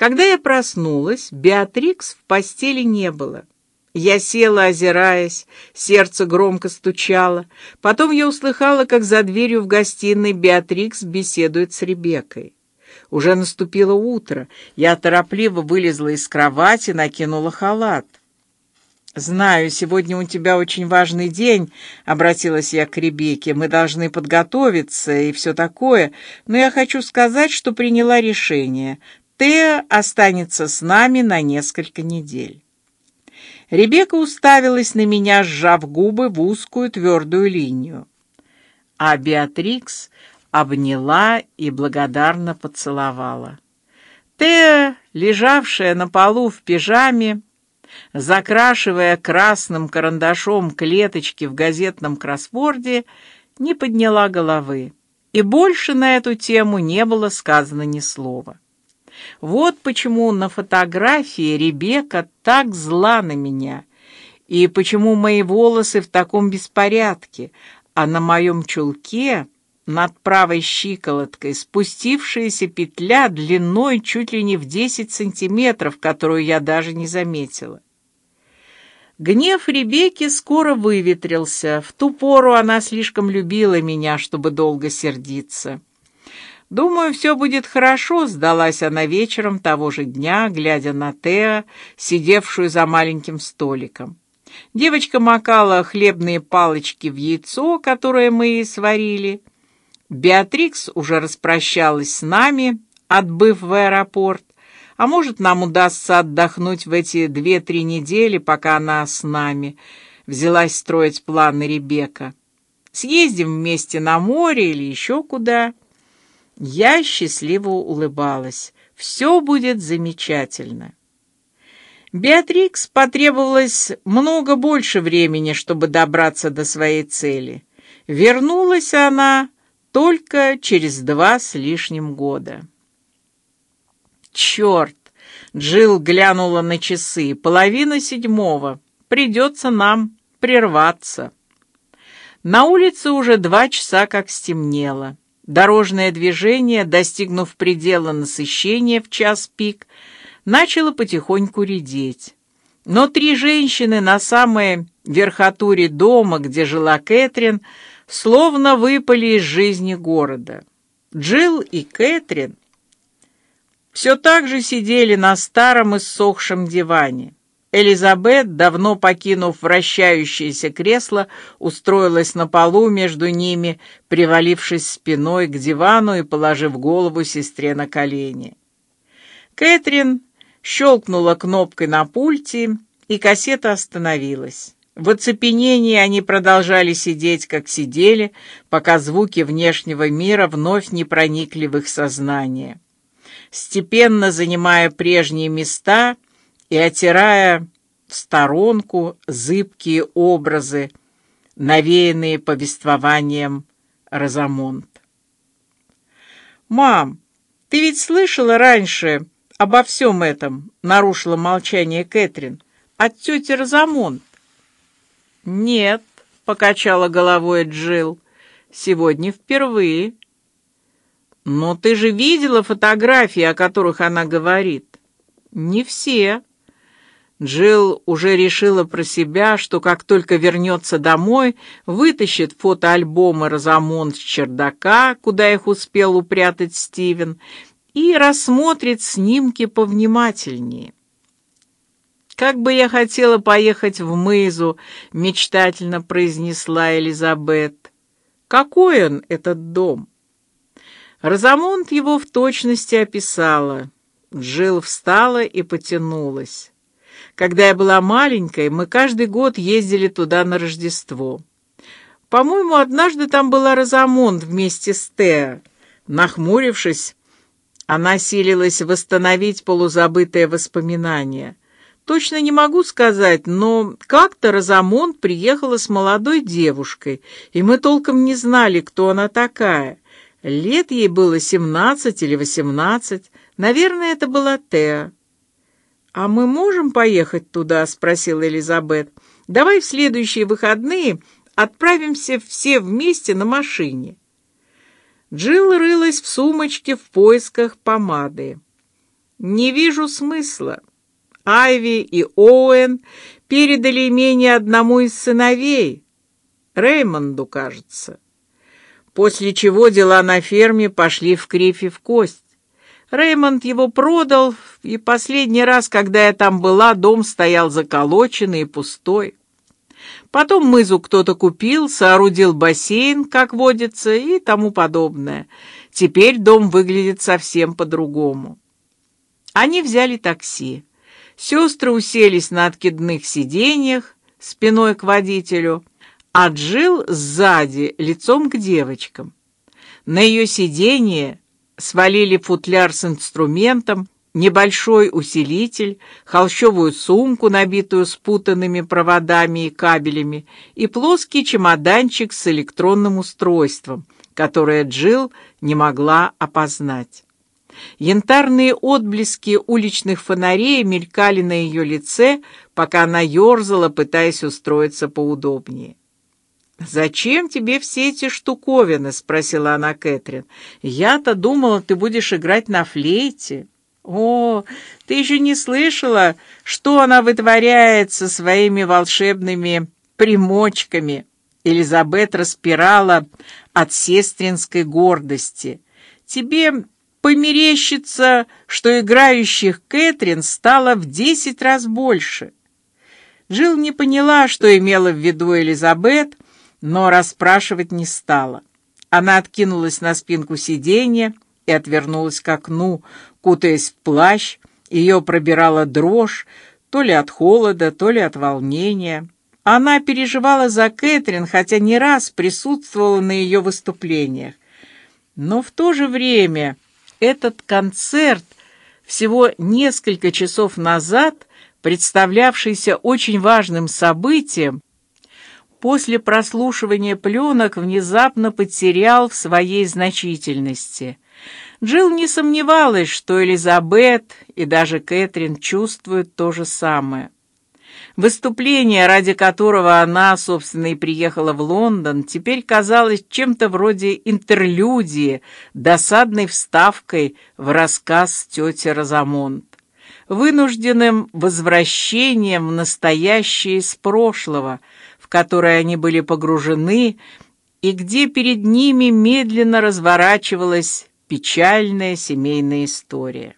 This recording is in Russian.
Когда я проснулась, Беатрикс в постели не было. Я села, озираясь, сердце громко стучало. Потом я услыхала, как за дверью в гостиной Беатрикс беседует с Ребеккой. Уже наступило утро. Я торопливо вылезла из кровати, накинула халат. «Знаю, сегодня у тебя очень важный день», — обратилась я к Ребекке. «Мы должны подготовиться и все такое, но я хочу сказать, что приняла решение. Теа останется с нами на несколько недель». Ребекка уставилась на меня, сжав губы в узкую твердую линию. А Беатрикс обняла и благодарно поцеловала. Теа, лежавшая на полу в пижаме, закрашивая красным карандашом клеточки в газетном кроссворде, не подняла головы, и больше на эту тему не было сказано ни слова. Вот почему на фотографии Ребекка так зла на меня, и почему мои волосы в таком беспорядке, а на моем чулке над правой щиколоткой спустившаяся петля длиной чуть ли не в десять сантиметров, которую я даже не заметила. Гнев Ребекки скоро выветрился. В ту пору она слишком любила меня, чтобы долго сердиться. Думаю, все будет хорошо, сдалась она вечером того же дня, глядя на Теа, сидевшую за маленьким столиком. Девочка макала хлебные палочки в яйцо, которое мы ей сварили. Беатрикс уже распрощалась с нами, отбыв в аэропорт. А может, нам удастся отдохнуть в эти две-три недели, пока она с нами. Взялась строить планы Ребекка. Съездим вместе на море или еще куда. Я счастливо улыбалась. Все будет замечательно. Беатрикс потребовалось много больше времени, чтобы добраться до своей цели. Вернулась она только через два с лишним года. Черт! Джилл глянула на часы. Половина седьмого. Придется нам прерваться. На улице уже два часа как стемнело. Дорожное движение, достигнув предела насыщения в час пик, начало потихоньку редеть. Но три женщины на самой верхотуре дома, где жила Кэтрин, словно выпали из жизни города. Джилл и Кэтрин все так же сидели на старом иссохшем диване. Элизабет, давно покинув вращающееся кресло, устроилась на полу между ними, привалившись спиной к дивану и положив голову сестре на колени. Кэтрин щелкнула кнопкой на пульте, и кассета остановилась. В оцепенении они продолжали сидеть, как сидели, пока звуки внешнего мира вновь не проникли в их сознание. Степенно занимая прежние места и отирая в сторонку зыбкие образы, навеянные повествованием Розамонт. «Мам, ты ведь слышала раньше обо всем этом?» — нарушила молчание Кэтрин. «От тети Розамонт». «Нет», — покачала головой Джилл, — «сегодня впервые». «Но ты же видела фотографии, о которых она говорит?» «Не все». Джилл уже решила про себя, что как только вернется домой, вытащит фотоальбомы Розамонд с чердака, куда их успел упрятать Стивен, и рассмотрит снимки повнимательнее. «Как бы я хотела поехать в Мызу», — мечтательно произнесла Элизабет. «Какой он, этот дом?» Розамонт его в точности описала. Джилл встала и потянулась. Когда я была маленькой, мы каждый год ездили туда на Рождество. По-моему, однажды там была Розамонт вместе с Теа. Нахмурившись, она силилась восстановить полузабытое воспоминание. Точно не могу сказать, но как-то Розамонт приехала с молодой девушкой, и мы толком не знали, кто она такая. Лет ей было семнадцать или восемнадцать. Наверное, это была Теа. «А мы можем поехать туда?» — спросила Элизабет. «Давай в следующие выходные отправимся все вместе на машине». Джилл рылась в сумочке в поисках помады. Не вижу смысла. Айви и Оуэн передали имение одному из сыновей, Реймонду, кажется. После чего дела на ферме пошли в кривь и в кость. Реймонд его продал, и последний раз, когда я там была, дом стоял заколоченный и пустой. Потом мызу кто-то купил, соорудил бассейн, как водится, и тому подобное. Теперь дом выглядит совсем по-другому. Они взяли такси. Сестры уселись на откидных сиденьях спиной к водителю, а Джил сзади, лицом к девочкам. На ее сиденье свалили футляр с инструментом, небольшой усилитель, холщовую сумку, набитую спутанными проводами и кабелями, и плоский чемоданчик с электронным устройством, которое Джил не могла опознать. Янтарные отблески уличных фонарей мелькали на ее лице, пока она ерзала, пытаясь устроиться поудобнее. Зачем тебе все эти штуковины? – спросила она Кэтрин. Я-то думала, ты будешь играть на флейте. О, ты еще не слышала, что она вытворяет со своими волшебными примочками? Элизабет распирала от сестринской гордости. Тебе померещится, что играющих Кэтрин стало в десять раз больше. Джилл не поняла, что имела в виду Элизабет, но расспрашивать не стала. Она откинулась на спинку сиденья и отвернулась к окну, кутаясь в плащ. Ее пробирала дрожь, то ли от холода, то ли от волнения. Она переживала за Кэтрин, хотя не раз присутствовала на ее выступлениях. Но в то же время этот концерт всего несколько часов назад, представлявшийся очень важным событием, после прослушивания пленок внезапно потерял в своей значительности. Джилл не сомневалась, что Элизабет и даже Кэтрин чувствуют то же самое. Выступление, ради которого она, собственно, и приехала в Лондон, теперь казалось чем-то вроде интерлюдии, досадной вставкой в рассказ тети Розамонт, вынужденным возвращением в настоящее из прошлого, которое они были погружены, и где перед ними медленно разворачивалась печальная семейная история.